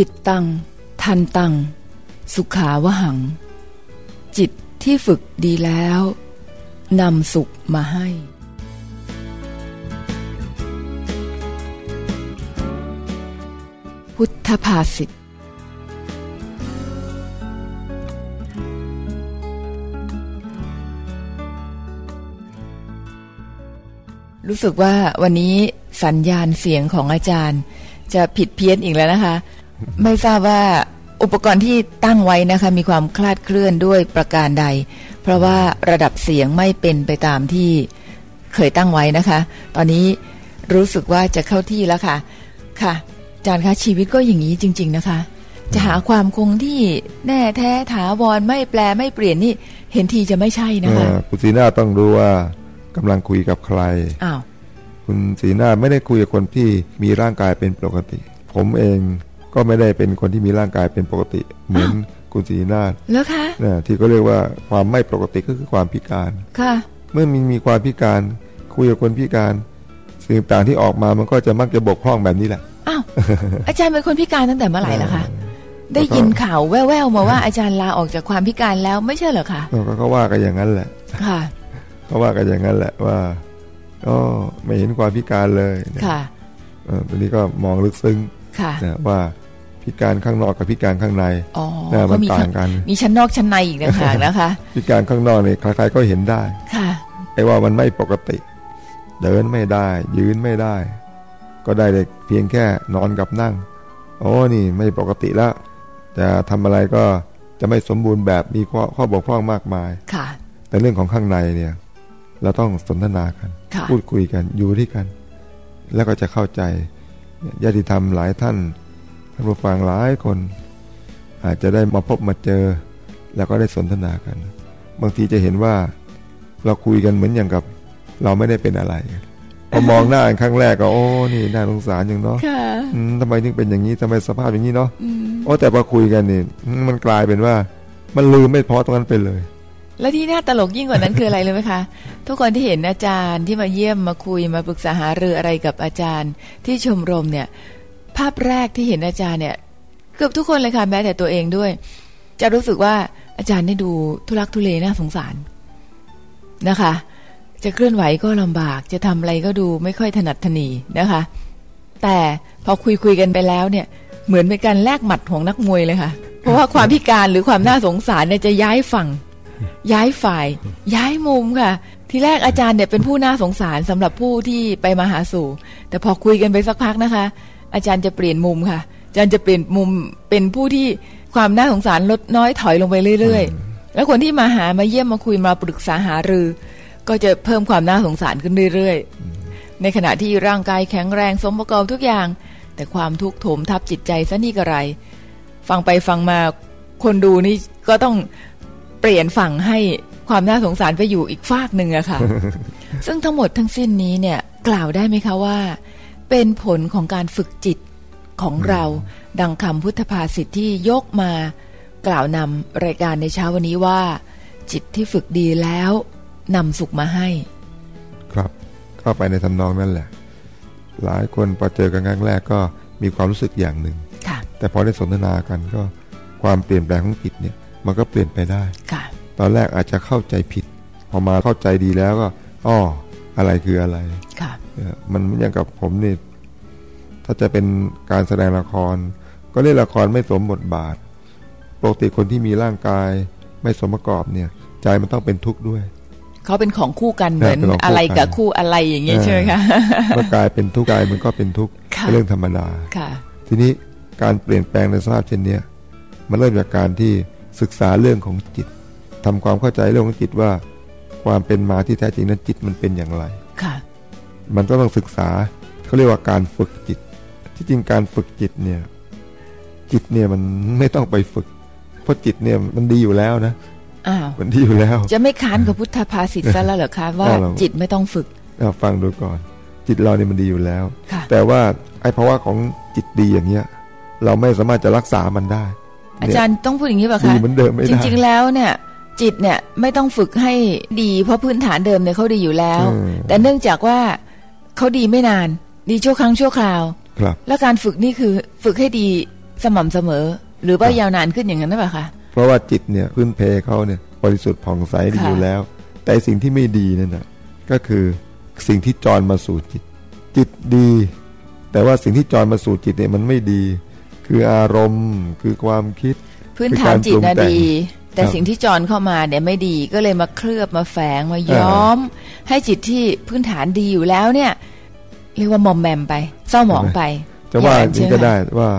จิตตัง ทันตัง สุขาวหัง จิตที่ฝึกดีแล้วนำสุขมาให้ พุทธภาษิตรู้สึกว่าวันนี้สัญญาณเสียงของอาจารย์ จะผิดเพี้ยนอีกแล้วนะคะ ไม่ทราบว่าอุปกรณ์ที่ตั้งไว้นะคะ มีความคลาดเคลื่อนด้วยประการใด เพราะว่าระดับเสียงไม่เป็นไปตามที่เคยตั้งไว้นะคะ ตอนนี้รู้สึกว่าจะเข้าที่แล้วค่ะ ค่ะอาจารย์คะชีวิตก็อย่างนี้จริง ๆนะคะ จะหาความคงที่แน่แท้ถาวรไม่แปลไม่เปลี่ยนนี่ เห็นทีจะไม่ใช่นะคะคุณสีหน้าต้องรู้ว่ากำลังคุยกับใครอ้าวคุณสีหน้าไม่ได้คุยกับคนที่มีร่างกายเป็นปกติ ผมเอง ก็ไม่ได้เป็นคนที่มีร่างกายเป็นปกติ เหมือนคุณสีหน้าแล้วคะนะที่เขาเรียกว่าความไม่ปกติก็คือความพิการค่ะ เมื่อมีมีความพิการคุยกับคนพิการ สิ่งต่างที่ออกมามันก็จะมักจะบกพร่องแบบนี้แหละอ้าวอาจารย์เป็นคนพิการตั้งแต่เมื่อไหร่ล่ะคะได้ยินข่าวแว่วๆมาว่าอาจารย์ลาออกจากความพิการแล้วไม่ใช่เหรอคะเออก็เขาว่ากันอย่างนั้นแหละ ค่ะเขาว่ากันอย่างนั้นแหละว่าอ๋อไม่เห็นความพิการเลยนะค่ะเออตัวนี้ก็มองลึกซึ้งค่ะนะว่า พิการข้างนอกกับพิการข้างในอ๋อนะมันเขามีต่างกัน มีชั้นนอกชั้นในอีกต่างหากนะคะ พิการข้างนอกเนี่ยใครๆก็เห็นได้ ค่ะไอ้ว่ามันไม่ปกติ เดินไม่ได้ ยืนไม่ได้ ก็ได้แต่เพียงแค่นอนกับนั่งโอ้นี่ไม่ปกติแล้วจะทำอะไรก็จะไม่สมบูรณ์แบบมีข้อข้อบกพร่องมากมายค่ะ แต่เรื่องของข้างในเนี่ย เราต้องสนทนากันค่ะพูดคุยกันอยู่ที่กัน แล้วก็จะเข้าใจญาติธรรมหลายท่าน ท่านผู้ฟังหลายคน อาจจะได้มาพบมาเจอ แล้วก็ได้สนทนากัน บางทีจะเห็นว่าเราคุยกันเหมือนอย่างกับ เราไม่ได้เป็นอะไรพอมองหน้ากันครั้งแรกก็โอ้นี่น่าสงสารอย่างเนาะค่ะอืมทำไมถึงเป็นอย่างนี้ทำไมสภาพอย่างนี้เนาะอืมโอ้แต่พอคุยกันนี่อืมมันกลายเป็นว่า มันลืมไม่พอตรงนั้นไปเลยแล้วที่น่าตลกยิ่งกว่านั้นคืออะไรเลยไหมคะ ทุกคนที่เห็นอาจารย์ที่มาเยี่ยมมาคุยมาปรึกษาหารืออะไรกับอาจารย์ ที่ชมรมเนี่ย ภาพแรกที่เห็นอาจารย์เนี่ย เกือบทุกคนเลยค่ะแม้แต่ตัวเองด้วย จะรู้สึกว่าอาจารย์ได้ดูทุลักทุเลน่าสงสารนะคะ จะเคลื่อนไหวก็ลำบากจะทำอะไรก็ดูไม่ค่อยถนัดถนีนะคะ แต่พอคุยคุยกันไปแล้วเนี่ย เหมือนเป็นการแลกหมัดของนักมวยเลยค่ะ เพราะว่าความพิการหรือความน่าสงสารเนี่ยจะย้ายฝั่ง ย้ายฝ่าย ย้ายมุมค่ะ ทีแรกอาจารย์เนี่ยเป็นผู้น่าสงสารสำหรับผู้ที่ไปมาหาสู่ แต่พอคุยกันไปสักพักนะคะ อาจารย์จะเปลี่ยนมุมค่ะ อาจารย์จะเปลี่ยนมุมเป็นผู้ที่ความน่าสงสารลดน้อยถอยลงไปเรื่อย ๆ แล้วคนที่มาหามาเยี่ยมมาคุยมาปรึกษาหารือ ก็จะเพิ่มความน่าสงสารขึ้นเรื่อยๆ ในขณะที่ร่างกายแข็งแรงสมประกอบทุกอย่าง แต่ความทุกข์โถมทับจิตใจซะนี่กระไร ฟังไปฟังมาคนดูนี่ก็ต้องเปลี่ยนฝั่งให้ความน่าสงสารไปอยู่อีกฝากหนึ่งอะค่ะ ซึ่งทั้งหมดทั้งสิ้นนี้เนี่ยกล่าวได้ไหมคะว่า เป็นผลของการฝึกจิตของเรา ดังคำพุทธภาษิตที่ยกมากล่าวนำรายการในเช้าวันนี้ว่า จิตที่ฝึกดีแล้วนำสุขมาให้ ครับเข้าไปในทำนองนั่นแหละ หลายคนพอเจอกันครั้งแรกก็มีความรู้สึกอย่างหนึ่งค่ะแต่พอได้สนทนากันก็ความเปลี่ยนแปลงของจิตเนี่ยมันก็เปลี่ยนไปได้ค่ะตอนแรกอาจจะเข้าใจผิด พอมาเข้าใจดีแล้วก็อ้ออะไรคืออะไรค่ะเออ มันเหมือนอย่างกับผมนี่ถ้าจะเป็นการแสดงละคร ก็เล่นละครไม่สมบทบาทปกติคนที่มีร่างกายไม่สมประกอบเนี่ย ใจมันต้องเป็นทุกข์ด้วย เขาเป็นของคู่กันเหมือนเป็นของคู่อะไรกับกันคู่อะไรอย่างเงี้ยเออใช่ไหมคะเมื่อกายเป็นทุกข์กายมันก็เป็นทุกข์ค่ะเป็นเรื่องธรรมดาค่ะ ทีนี้การเปลี่ยนแปลงในสภาพเช่นเนี้ยมันเริ่มจากการที่ศึกษาเรื่องของจิตทำความเข้าใจเรื่องของจิตว่า ความเป็นมาที่แท้จริงนั้นจิตมันเป็นอย่างไรค่ะ มันก็ต้องศึกษาเขาเรียกว่าการฝึกจิต ที่จริงการฝึกจิตเนี่ย จิตเนี่ยมันไม่ต้องไปฝึก เพราะจิตเนี่ยมันดีอยู่แล้วนะอ้าวมันดีอยู่แล้ว จะไม่ค้านกับพุทธภาษิตซะแล้วเหรอคะว่าเอาหรอกจิตไม่ต้องฝึกเอาฟังดูก่อน จิตเราเนี่ยมันดีอยู่แล้วค่ะแต่ว่าไอ้ภาวะของจิตดีอย่างเงี้ย เราไม่สามารถจะรักษามันได้ อาจารย์ต้องพูดอย่างนี้ป่ะดีคะเหมือนเดิมไม่จได้ริง ๆ แล้วเนี่ยจิตเนี่ยไม่ต้องฝึกให้ดีเพราะพื้นฐานเดิมเนี่ยเขาดีอยู่แล้วอืมแต่เนื่องจากว่า เขาดีไม่นาน ดีชั่วครั้งชั่วคราว ครับ แล้วการฝึกนี่คือฝึกให้ดีสม่ำเสมอ หรือว่ายาวนานขึ้นอย่างนั้นหรือเปล่าคะเพราะว่าจิตเนี่ยพื้นเพเขาเนี่ยบริสุทธิ์ผ่องใสดีค่ะอยู่แล้ว แต่สิ่งที่ไม่ดีนั่นนะก็คือสิ่งที่จรมาสู่จิต จิตดี แต่ว่าสิ่งที่จรมาสู่จิตเนี่ยมันไม่ดี คืออารมณ์คือความคิด พื้นฐานจิตนะคือการปรุงแต่งดี แต่ครับสิ่งที่จรเข้ามาเนี่ยไม่ดีก็เลยมาเคลือบมาแฝงมาย้อม ให้จิตที่พื้นฐานดีอยู่แล้วเนี่ย เรียกว่ามอมแมมไป เศร้าหมองไปจะว่าออย่างนั้นนี้ใช่ก็ไหมได้ว่า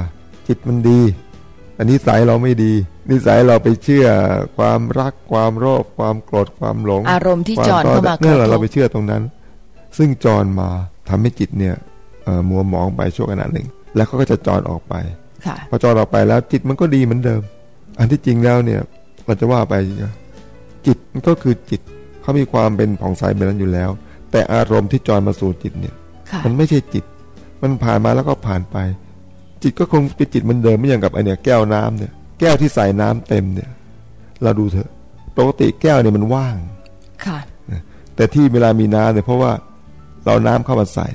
จิตมันดี อันนี้สายเราไม่ดีนิสัยเราไปเชื่อความรักความโลภความโกรธความหลง อารมณ์ที่ควจรเข้ามากนั่นแหละระทเราบไปเชื่อตรงนั้น ซึ่งจรมาทำให้จิตเนี่ยเอ่อมัวหมองไปช่วงขณะหนึ่ง แล้วเขาก็จะจรออกไปค่ะพอจรออกไปแล้วจิตมันก็ดีเหมือนเดิม อันที่จริงแล้วเนี่ย เราจะว่าไปนะจิตมันก็คือจิตเขามีความเป็นผ่องใสแบบนั้นอยู่แล้ว แต่อารมณ์ที่จรมาสู่จิตเนี่ยค่ะมันไม่ใช่จิต มันผ่านมาแล้วก็ผ่านไป จิตก็คงเป็นจิตเหมันเดิมไม่อย่างกับไอเนี่ยแก้วน้ำเนี่ย แก้วที่ใส่น้ำเต็มเนี่ย เราดูเถอะปกติแก้วเนี่ยมันว่างค่ะแต่ที่เวลามีน้ำเนี่ยเพราะว่าเราน้ำเข้ามาใส่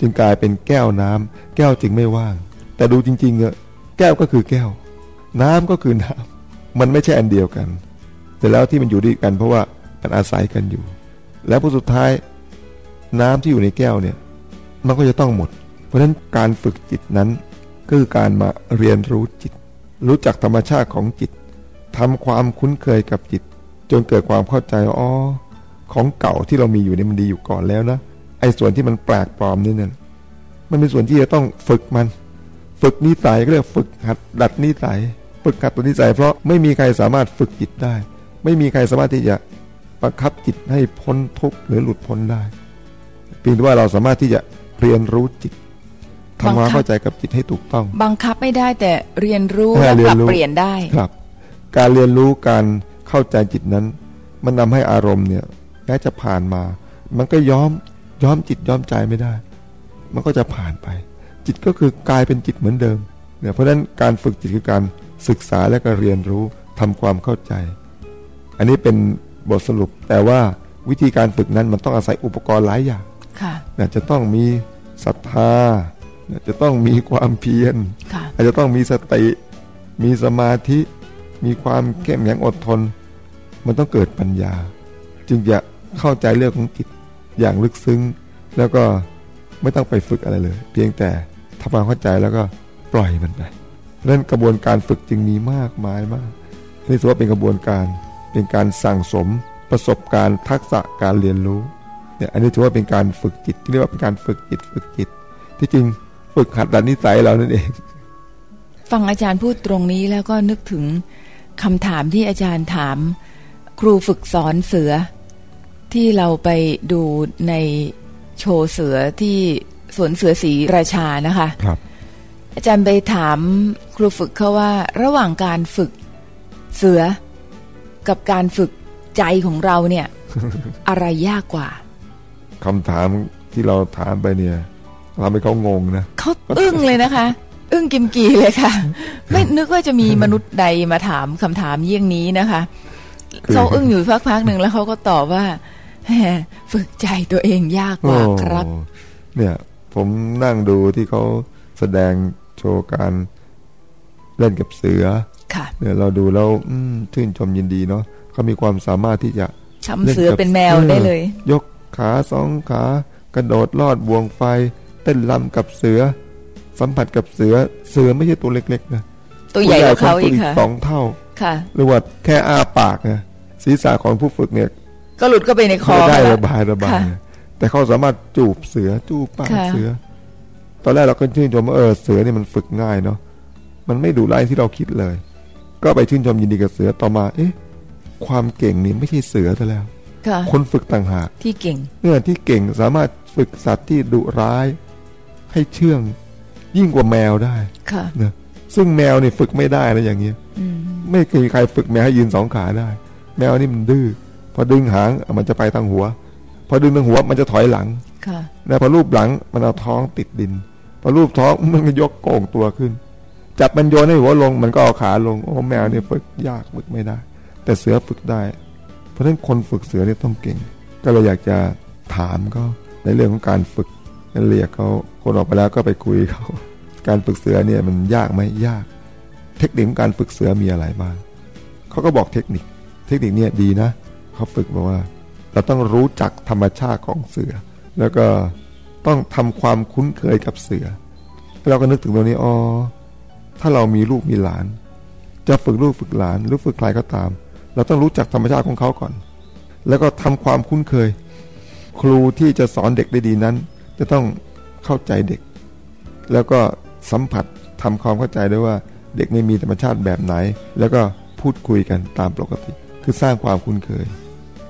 จึงกลายเป็นแก้วน้ำแก้วจึงไม่ว่าง แต่ดูจริงๆอะแก้วก็คือแก้ว น้ำก็คือน้ำ มันไม่ใช่อันเดียวกัน แต่แล้วที่มันอยู่ด้วยกันเพราะว่ามันอาศัยกันอยู่ แล้วผลสุดท้ายน้ำที่อยู่ในแก้วเนี่ยมันก็จะต้องหมด เพราะฉะนั้นการฝึกจิตนั้นก็คือการมาเรียนรู้จิต รู้จักธรรมชาติของจิตทำความคุ้นเคยกับจิต จนเกิดความเข้าใจอ๋อของเก่าที่เรามีอยู่เนี่ยมันดีอยู่ก่อนแล้วนะไอ้ส่วนที่มันแปลกปลอมนี่เนี่ยมันเป็นส่วนที่จะต้องฝึกมัน ฝึกนิสัยก็เรียกฝึกหัดดัดนิสัย ฝึกหัดตัวนิสัย เพราะไม่มีใครสามารถฝึกจิตได้ ไม่มีใครสามารถที่จะประคับจิตให้พ้นทุกข์หรือหลุดพ้นได้เพียงแต่ว่าเราสามารถที่จะเรียนรู้จิตทำความเข้าใจกับจิตให้ถูกต้อง บังคับไม่ได้แต่เรียนรู้ให้และเรีปยรันบรู้เปลี่ยนได้ครับ การเรียนรู้การเข้าใจจิตนั้น มันนำให้อารมณ์เนี่ยแม้จะผ่านมา มันก็ย้อมย้อมจิตย้อมใจไม่ได้ มันก็จะผ่านไป จิตก็คือกลายเป็นจิตเหมือนเดิมเนี่ยเพราะฉะนั้นการฝึกจิตคือการ ศึกษาและก็เรียนรู้ทำความเข้าใจ อันนี้เป็นบทสรุป แต่ว่าวิธีการฝึกนั้นมันต้องอาศัยอุปกรณ์หลายอย่างค่ะเนี่ยจะต้องมีศรัทธาเนี่ยจะต้องมีความเพียรค่ะอาจจะต้องมีสติมีสมาธิ มีความเข้มแข็งอดทน มันต้องเกิดปัญญา จึงจะเข้าใจเรื่องของจิตอย่างลึกซึ้ง แล้วก็ไม่ต้องไปฝึกอะไรเลย เพียงแต่ทำความเข้าใจแล้วก็ปล่อยมันไปเพราะฉะ นั้นกระบวนการฝึกจึงมีมากมายมากนี่ถือว่าเป็นกระบวนการเป็นการสั่งสมประสบการณ์ทักษะการเรียนรู้เนี่ยอันนี้ถือว่าเป็นการฝึกจิตที่เรียกว่าเป็นการฝึกจิตฝึกจิต ที่จริงฝึกหัดดัดนิสัยเรานั่นเอง ฟังอาจารย์พูดตรงนี้แล้วก็นึกถึงคำถามที่อาจารย์ถาม ครูฝึกสอนเสือ ที่เราไปดูในโชว์เสือที่สวนเสือศรีราชานะคะ ครับ อาจารย์ไปถามครูฝึกเขาว่า ระหว่างการฝึกเสือ กับการฝึกใจของเราเนี่ย อะไรยากกว่าคำถามที่เราถามไปเนี่ยทำให้เขางงนะเขาอึ้งเลยนะคะ อึ้งกิมกีเลยค่ะ ไม่นึกว่าจะมีมนุษย์ใดมาถามคำถามเยี่ยงนี้นะคะคือเขาอึ้งอยู่พักๆหนึ่งแล้วเขาก็ตอบว่าแหมฝึกใจตัวเองยากกว่าครับโอ้เนี่ย ผมนั่งดูที่เขาแสดง โชว์การเล่นกับเสือค่ะเนี่ยเราดูแล้วอืมชื่นชมยินดีเนาะเขามีความสามารถที่จะทำเสือเป็นแมวได้เลย ยกขาสองขากระโดดลอดบ่วงไฟ เต้นลำกับเสือ สัมผัสกับเสือเสือไม่ใช่ตัวเล็กๆนะตัวใหญ่กว่าเขาตัวอีกใหญ่ค่ะสองเท่าค่ะหรือว่าแค่อ้าปากนะศีรษะของผู้ฝึกเนี่ย ก็หลุดเข้าไปในคอไม่ได้แล้ระวบายระบายค่ะแต่เขาสามารถจูบเสือจูบปากค่ะเสือ ตอนแรกเราก็ชื่นชมว่าเออเสือนี่มันฝึกง่ายเนาะมันไม่ดุร้ายที่เราคิดเลย ก็ไปชื่นชมยินดีกับเสือต่อมา เอ๊ะ ความเก่งนี่ไม่ใช่เสือซะแล้วค่ะคนฝึกต่างหากที่เก่งเนี่ยที่เก่งสามารถฝึกสัตว์ที่ดุร้าย ให้เชื่อง ยิ่งกว่าแมวได้ค่ะนะซึ่งแมวนี่ฝึกไม่ได้นะอย่างเงี้ยอืมไม่เคยมีใครฝึกแมวให้ยืนสองขาได้ แมวนี่มันดื้อพอดึงหางอะมันจะไปทางหัว พอดึงทางหัวมันจะถอยหลังค่ะนะพอรูปหลังมันเอาท้องติดดิน พอรูปท้องมันก็ยกโก่งตัวขึ้น จับมันโยนให้หัวลงมันก็เอาขาลง โอ้แมวเนี่ยฝึกยากฝึกไม่ได้ แต่เสือฝึกได้ เพราะฉะนั้นคนฝึกเสือเนี่ยต้องเก่ง ก็เลยอยากจะถามเขาในเรื่องของการฝึกเรียกเขาคนออกไปแล้วก็ไปคุยเขาการฝึกเสือเนี่ยมันยากไหมยาก เทคนิคการฝึกเสือมีอะไรบ้างเขาก็บอกเทคนิค เทคนิคเนี่ยดีนะเขาฝึกบอกว่า เราต้องรู้จักธรรมชาติของเสือ แล้วก็ ต้องทำความคุ้นเคยกับเสือ เราก็นึกถึงตรงนี้อ๋อถ้าเรามีลูกมีหลาน จะฝึกลูกฝึกหลาน หรือฝึกใครก็ตาม เราต้องรู้จักธรรมชาติของเขาก่อน แล้วก็ทำความคุ้นเคย ครูที่จะสอนเด็กได้ดีนั้น จะต้องเข้าใจเด็ก แล้วก็สัมผัสทำความเข้าใจได้วยว่าเด็กไม่มีธรรมชาติแบบไหน แล้วก็พูดคุยกันตามปกติ คือสร้างความคุ้นเคย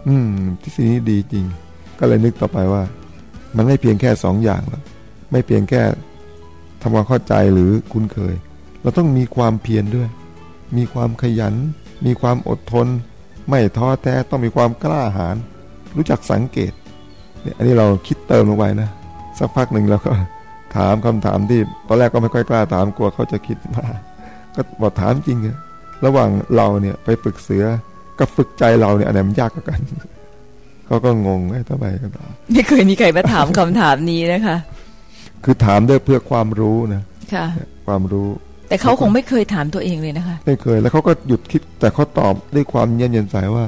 อืมที่สิ่งนี้ดีจริง ก็เลยนึกต่อไปว่า มันไม่เพียงแค่สองอย่างหรอกไม่เพียงแค่ทำความเข้าใจหรือคุ้นเคย เราต้องมีความเพียรด้วย มีความขยัน มีความอดทน ไม่ท้อแท้ต้องมีความกล้าหาญรู้จักสังเกตเนี่ยอันนี้เราคิดเติมลงไปนะ สักพักหนึ่งเราก็ถามคำถามที่ตอนแรกก็ไม่ค่อยกล้าถามกลัวเขาจะคิดมา ก็บอกถามจริงอะระหว่างเราเนี่ยไปฝึกเสือกับฝึกใจเราเนี่ยอันไหนมันยากกว่ากัน เขาก็งงไอ้ทำไมกันไม่เคยมีใครมาถามคำถามนี้นะคะ คือถามด้วยเพื่อความรู้นะค่ะ ความรู้ แต่เขาคงไม่เคยถามตัวเองเลยนะคะ ไม่เคยแล้วเขาก็หยุดคิด แต่เขาตอบด้วยความเย็นเย็นใสว่า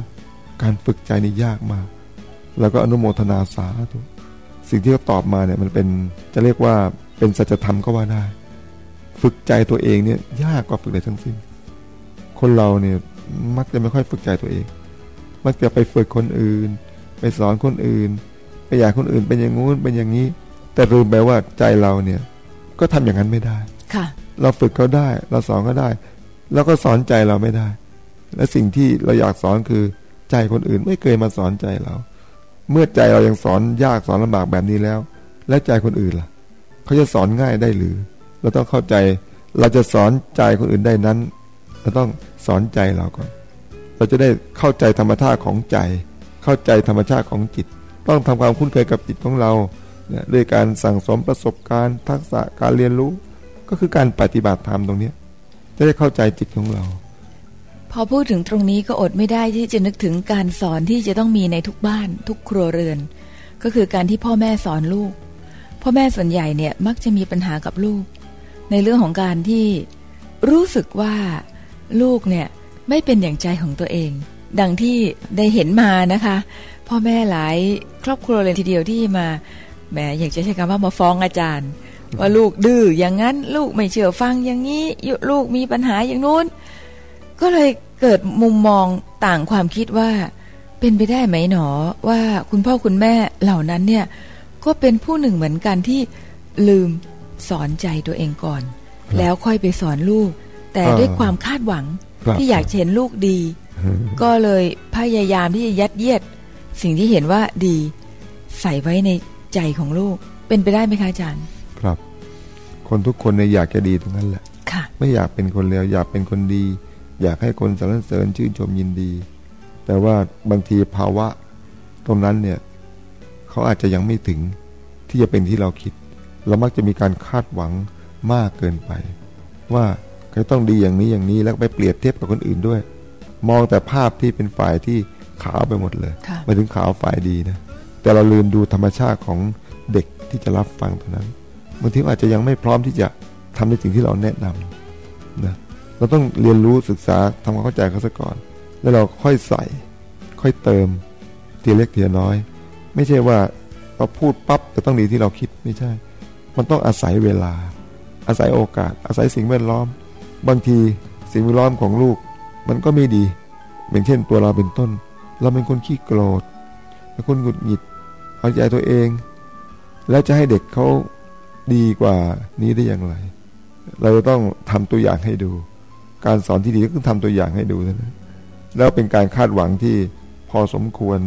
การฝึกใจนี่ยากมาก แล้วก็อนุโมทนาสาธุสิ่งที่เขาตอบมาเนี่ยมันเป็นจะเรียกว่าเป็นสัจธรรมก็ว่าได้ ฝึกใจตัวเองเนี่ย ยากกว่าฝึกใดทั้งสิ้น คนเราเนี่ยมักจะไม่ค่อยฝึกใจตัวเอง มักจะไปฝึกคนอื่น ไปสอนคนอื่นไปอยากคนอื่นเป็นอย่างงู้นเป็นอย่างนี้ แต่ลืมไปว่าใจเราเนี่ย ก็ทำอย่างนั้นไม่ได้ค่ะ เราฝึกเขาได้ เราสอนก็ได้ แล้วก็สอนใจเราไม่ได้ และสิ่งที่เราอยากสอนคือใจคนอื่นไม่เคยมาสอนใจเรา เมื่อใจเรายังสอนยากสอนลำบากแบบนี้แล้ว และใจคนอื่นล่ะ เขาจะสอนง่ายได้หรือ เราต้องเข้าใจเราจะสอนใจคนอื่นได้นั้น เราต้องสอนใจเราก่อน เราจะได้เข้าใจธรรมชาติของใจ เข้าใจธรรมชาติของจิต ต้องทำความคุ้นเคยกับจิตของเราด้วยการสั่งสมประสบการณ์ ทักษะการเรียนรู้ ก็คือการปฏิบัติธรรมตรงนี้จะได้เข้าใจจิตของเรา พอพูดถึงตรงนี้ก็อดไม่ได้ที่จะนึกถึงการสอนที่จะต้องมีในทุกบ้าน ทุกครัวเรือน ก็คือการที่พ่อแม่สอนลูก พ่อแม่ส่วนใหญ่เนี่ยมักจะมีปัญหากับลูก ในเรื่องของการที่รู้สึกว่าลูกเนี่ยไม่เป็นอย่างใจของตัวเอง ดังที่ได้เห็นมานะคะ พ่อแม่หลายครอบครัวเลยทีเดียวที่มาแหมอยากจะใช้คำว่ามาฟ้องอาจารย์ ว่าลูกดื้ออย่างนั้นลูกไม่เชื่อฟังอย่างนี้ลูกมีปัญหาอย่างนู้น ก็เลยเกิดมุมมองต่างความคิดว่า เป็นไปได้ไหมหนอว่าคุณพ่อคุณแม่เหล่านั้นเนี่ยก็เป็นผู้หนึ่งเหมือนกันที่ลืมสอนใจตัวเองก่อน แล้วค่อยไปสอนลูก แต่ด้วยความคาดหวังที่อยากเห็นลูกดี ก็เลยพยายามที่จะยัดเยียด สิ่งที่เห็นว่าดี ใส่ไว้ในใจของลูก เป็นไปได้ไหมคะอาจารย์ ครับ คนทุกคนเนี่ยอยากจะดีทั้งนั้นแหละ ค่ะ ไม่อยากเป็นคนเลวอยากเป็นคนดี อยากให้คนสรรเสริญชื่นชมยินดี แต่ว่าบางทีภาวะ ตรงนั้นเนี่ยเขาอาจจะยังไม่ถึงที่จะเป็นที่เราคิด เรามักจะมีการคาดหวังมากเกินไป ว่าก็ต้องดีอย่างนี้อย่างนี้แล้วไปเปรียบเทียบกับคนอื่นด้วย มองแต่ภาพที่เป็นฝ่ายที่ขาวไปหมดเลยมาถึงขาวฝ่ายดีนะแต่เราลืมดูธรรมชาติของเด็กที่จะรับฟังเท่านั้นบางทีอาจจะยังไม่พร้อมที่จะทำในสิ่งที่เราแนะนำนะเราต้องเรียนรู้ศึกษาทำความเข้าใจเขาซะก่อน แล้วเราค่อยใส่ ค่อยเติมทีเล็กทีน้อย ไม่ใช่ว่าเราพูดปั๊บจะต้องดีที่เราคิดไม่ใช่ มันต้องอาศัยเวลา อาศัยโอกาส อาศัยสิ่งแวดล้อม บางทีสิ่งแวดล้อมของลูก มันก็ไม่ดีอย่างเช่นตัวเราเป็นต้น เราเป็นคนขี้โกรธเป็นคนหงุดหงิด เอาใจตัวเอง แล้วจะให้เด็กเขาดีกว่านี้ได้อย่างไร เราจะต้องทำตัวอย่างให้ดู การสอนที่ดีก็ต้องทำตัวอย่างให้ดูนะแล้วเป็นการคาดหวังที่พอสมควร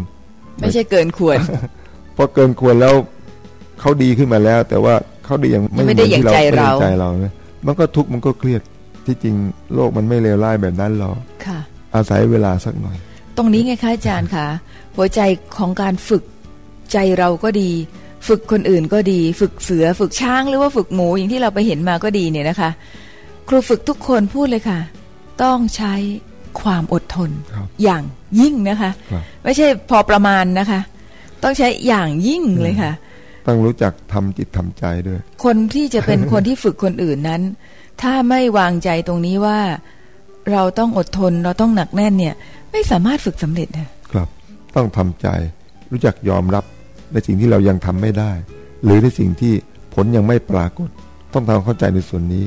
ไม่ใช่เกินควรพอเกินควรแล้วเขาดีขึ้นมาแล้ว แต่ว่าเขาดีอย่างไม่ได้อย่างใจเราใจเราเนี่ยมันก็ทุกข์มันก็เครียด ที่จริงโลกมันไม่เลวร้ายแบบนั้นหรอกค่ะอาศัยเวลาสักหน่อย ตรงนี้ไงคะอาจารย์คะหัวใจของการฝึกใจเราก็ดี ฝึกคนอื่นก็ดี ฝึกเสือฝึกช้างหรือว่าฝึกหมูอย่างที่เราไปเห็นมาก็ดีเนี่ยนะคะ ครูฝึกทุกคนพูดเลยค่ะ ต้องใช้ความอดทน อย่างยิ่งนะคะ ไม่ใช่พอประมาณนะคะ ต้องใช้อย่างยิ่งเลยค่ะ ต้องรู้จักทำจิตทำใจด้วย คนที่จะเป็นคนที่ฝึกคนอื่นนั้น ถ้าไม่วางใจตรงนี้ว่า เราต้องอดทนเราต้องหนักแน่นเนี่ย ไม่สามารถฝึกสำเร็จนะครับ ต้องทำใจ รู้จักยอมรับในสิ่งที่เรายังทำไม่ได้ หรือในสิ่งที่ผลยังไม่ปรากฏ ต้องทำความเข้าใจในส่วนนี้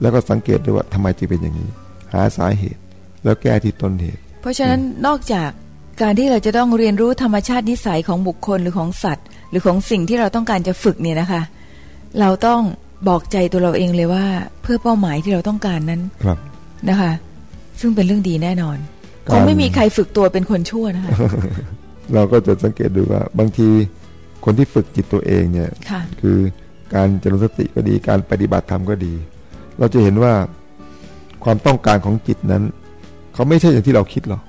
แล้วก็สังเกตด้วยว่าทำไมจึงเป็นอย่างนี้ หาสาเหตุ แล้วแก้ที่ต้นเหตุ เพราะฉะนั้นนอกจากการที่เราจะต้องเรียนรู้ธรรมชาตินิสัยของบุคคลหรือของสัตว์ หรือของสิ่งที่เราต้องการจะฝึกเนี่ยนะคะ เราต้อง บอกใจตัวเราเองเลยว่า เพื่อเป้าหมายที่เราต้องการนั้นครับนะคะ ซึ่งเป็นเรื่องดีแน่นอนการคงไม่มีใครฝึกตัวเป็นคนชั่วนะคะเราก็จะสังเกตดูว่าบางทีคนที่ฝึกจิตตัวเองเนี่ยค่ะคือการเจริญสติก็ดีการปฏิบัติธรรมก็ดี เราจะเห็นว่าความต้องการของจิตนั้นเขาไม่ใช่อย่างที่เราคิดหรอก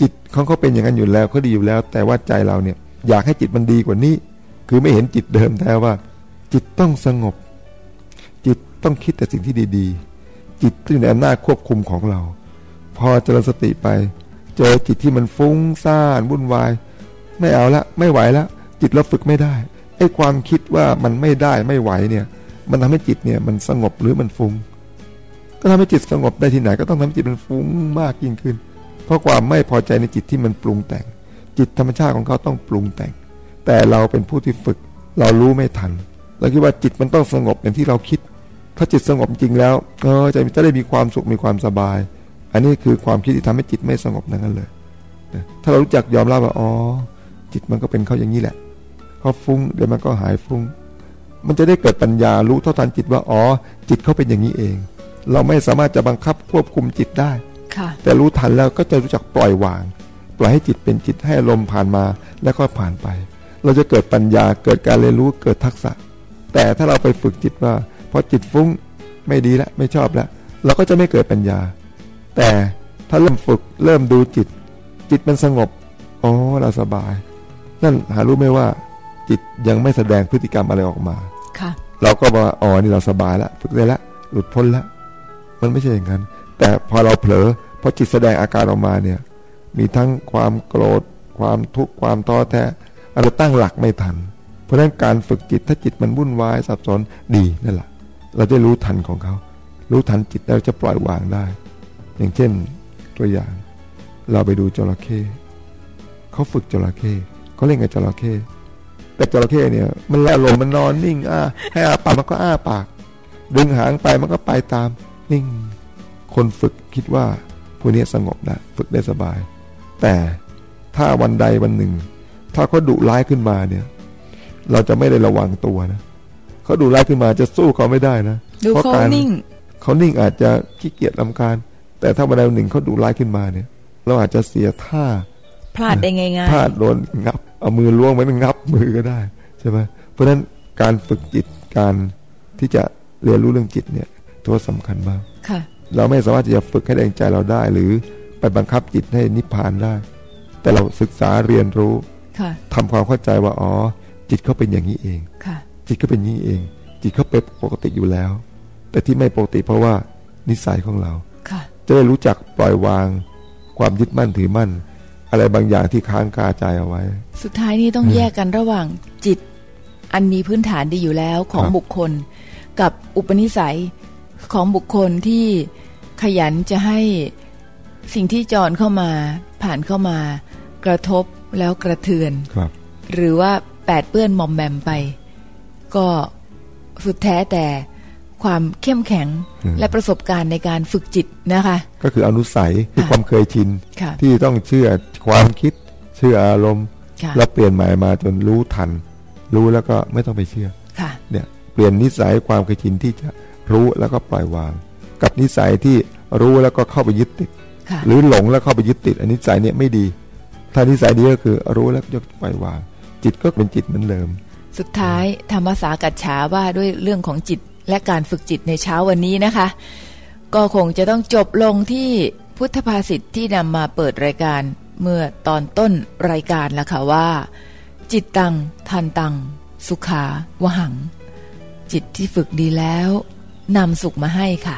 จิตของเขาเป็นอย่างนั้นอยู่แล้วเขาดีอยู่แล้ว แต่ว่าใจเราเนี่ย อยากให้จิตมันดีกว่านี้ คือไม่เห็นจิตเดิมแท้ว่า จิตต้องสงบจิ ต้องคิดแต่สิ่งที่ดีๆ จิตที่อยู่ในอำนาจควบคุมของเรา พอเจริญสติไป เจอจิตที่มันฟุ้งซ่านวุ่นวาย ไม่เอาละไม่ไหวละจิตเราฝึกไม่ได้ไอ้ความคิดว่ามันไม่ได้ไม่ไหวเนี่ย มันทำให้จิตเนี่ยมันสงบหรือมันฟุง้ง ก็ทำให้จิตสงบได้ที่ไหนก็ต้องทำให้จิตมันฟุ้งมากยิ่งขึ้น เพราะความไม่พอใจในจิตที่มันปรุงแต่ง จิตธรรมชาติของเขาต้องปรุงแต่ง แต่เราเป็นผู้ที่ฝึก เรารู้ไม่ทันเราคิดว่าจิตมันต้องสงบอย่างที่เราคิด ถ้าจิตสงบจริงแล้วเออจะจะได้มีความสุขมีความสบาย อันนี้คือความคิดที่ทำให้จิตไม่สงบนั่นเลยนะถ้าเรารู้จักยอมรับว่าอ๋อจิตมันก็เป็นเขาอย่างนี้แหละเขาฟุ้งเดี๋ยวมันก็หายฟุ้ง มันจะได้เกิดปัญญารู้เท่าทันจิตว่าอ๋อจิตเขาเป็นอย่างนี้เอง เราไม่สามารถจะบังคับควบคุมจิตได้ค่ะแต่รู้ทันแล้วก็จะรู้จักปล่อยวาง ปล่อยให้จิตเป็นจิตให้ลมณ์ผ่านมาแล้วก็ผ่านไป เราจะเกิดปัญญาเกิดการเรียนรู้เกิดทักษะ แต่ถ้าเราไปฝึกจิตว่า พอจิตฟุ้งไม่ดีแล้วไม่ชอบแล้วเราก็จะไม่เกิดปัญญา แต่ถ้าเริ่มฝึกเริ่มดูจิต จิตมันสงบอ๋อเราสบาย นั่นหารู้ไหมว่า จิตยังไม่แสดงพฤติกรรมอะไรออกมาค่ะเราก็บอกว่าอ๋อนี่เราสบายแล้วฝึกได้แล้วหลุดพ้นแล้วมันไม่ใช่อย่างนั้น แต่พอเราเผลอพอจิตแสดงอาการออกมาเนี่ย มีทั้งความโกรธ ความทุกข์ความท้อแท้เราตั้งหลักไม่ทัน เพราะฉะนั้นการฝึกจิตถ้าจิตมันวุ่นวายสับสนดีนั่นแหละ เราจะรู้ทันของเขา รู้ทันจิตแล้วจะปล่อยวางได้ อย่างเช่นตัวอย่าง เราไปดูจระเข้เขาฝึกจระเข้เขาเล่นกับจระเข้แต่จระเข้เนี่ย มันละลมมันนอนนิ่งอ้าให้อาปากมันก็อ้าปาก ดึงหางไปมันก็ไปตาม นิ่ง คนฝึกคิดว่าพวกนี้สงบนะฝึกได้สบาย แต่ถ้าวันใดวันหนึ่ง ถ้าเขาดุร้ายขึ้นมาเนี่ย เราจะไม่ได้ระวังตัวนะ เขาดุร้ายขึ้นมาจะสู้เขาไม่ได้นะดูเพราะเขาการนิ่งเขานิ่งอาจจะขี้เกียจลำคาญแต่ถ้าวันใดวันหนึ่งเขาดุร้ายขึ้นมาเนี่ย เราอาจจะเสียท่า พลาดได้ง่ายพลาดโดนงับ เอามือล้วงไว้มันงับมือก็ได้ใช่ไหมเพราะฉะนั้นการฝึกจิตการที่จะเรียนรู้เรื่องจิตเนี่ยถือว่าสำคัญมากๆค่ะ เราไม่สามารถที่จะฝึกให้แรงใจเราได้ หรือไปบังคับจิตให้นิพพานได้ แต่เราศึกษาเรียนรู้ค่ะทำความเข้าใจว่าอ๋อจิตเขาเป็นอย่างนี้เองค่ะ จิตเขาเป็นอย่างนี้เอง จิตเขาเป็นปกติอยู่แล้ว แต่ที่ไม่ปกติเพราะว่านิสัยของเราค่ะจะได้รู้จักปล่อยวางความยึดมั่นถือมั่น อะไรบางอย่างที่ค้างคาใจเอาไว้ สุดท้ายนี้ต้องแยกกันระหว่างจิต อันมีพื้นฐานดีอยู่แล้วของครับบุคคล กับอุปนิสัยของบุคคลที่ขยันจะให้สิ่งที่จรเข้ามาผ่านเข้ามากระทบแล้วกระเทือนครับหรือว่าแปดเปื้อนมอมแมมไป ก็สุดแท้แต่ความเข้มแข็งอืมและประสบการณ์ในการฝึกจิตนะคะ ก็คืออนุสัยคือค่ะความเคยชินค่ะที่ต้องเชื่อความคิด เชื่ออารมณ์ค่ะแล้วเปลี่ยนหมายมาจนรู้ทัน รู้แล้วก็ไม่ต้องไปเชื่อค่ะเนี่ยเปลี่ยนนิสัยความเคยชินที่จะรู้แล้วก็ปล่อยวาง กับนิสัยที่รู้แล้วก็เข้าไปยึดติดค่ะหรือหลงแล้วเข้าไปยึดติด อันนิสัยเนี่ยไม่ดี ถ้านิสัยดีก็คือรู้แล้วยกปล่อยวาง จิตก็เป็นจิตเหมือนเดิม สุดท้ายธรรมสากัจฉาว่าด้วยเรื่องของจิตและการฝึกจิตในเช้าวันนี้นะคะ ก็คงจะต้องจบลงที่พุทธภาษิตที่นำมาเปิดรายการเมื่อตอนต้นรายการแล้วค่ะว่า จิตตัง ทันตัง สุขาวหัง จิตที่ฝึกดีแล้วนำสุขมาให้ค่ะ